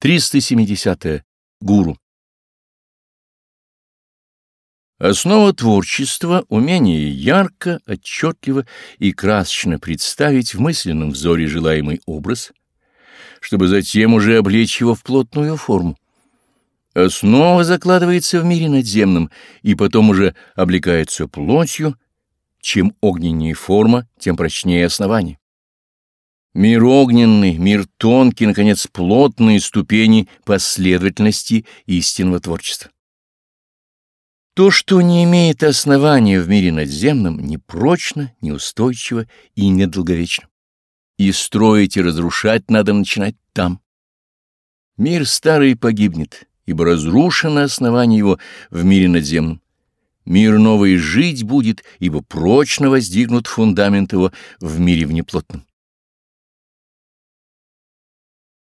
370. -е. Гуру. Основа творчества — умение ярко, отчетливо и красочно представить в мысленном взоре желаемый образ, чтобы затем уже облечь его в плотную форму. Основа закладывается в мире надземном и потом уже облекается плотью, чем огненнее форма, тем прочнее основание. Мир огненный, мир тонкий, наконец, плотные ступени последовательности истинного творчества. То, что не имеет основания в мире надземном, не прочно, не устойчиво и недолговечно. И строить и разрушать надо начинать там. Мир старый погибнет, ибо разрушено основание его в мире надземном. Мир новый жить будет, ибо прочно воздвигнут фундамент его в мире внеплотном.